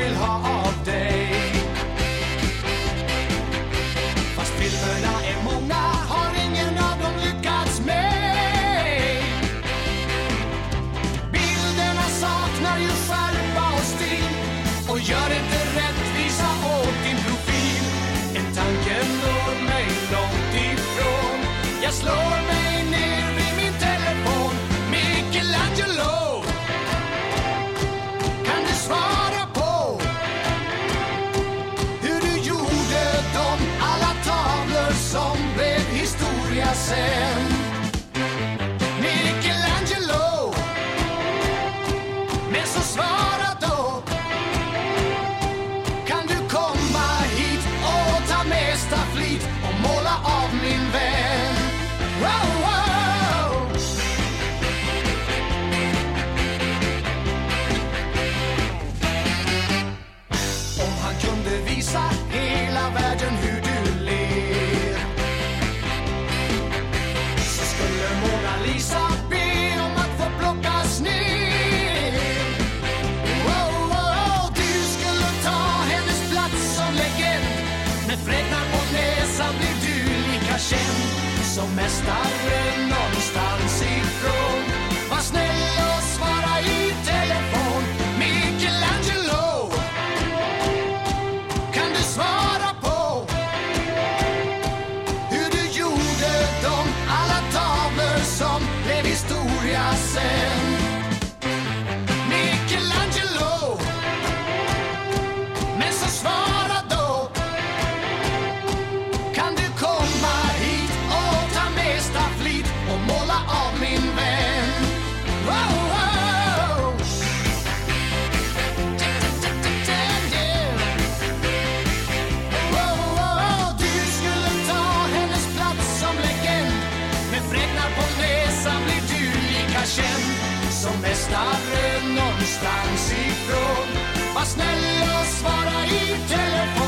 will heart. blir du lika känd som mästare. starren någonstans ifrån. Var snäll och svara i telefon.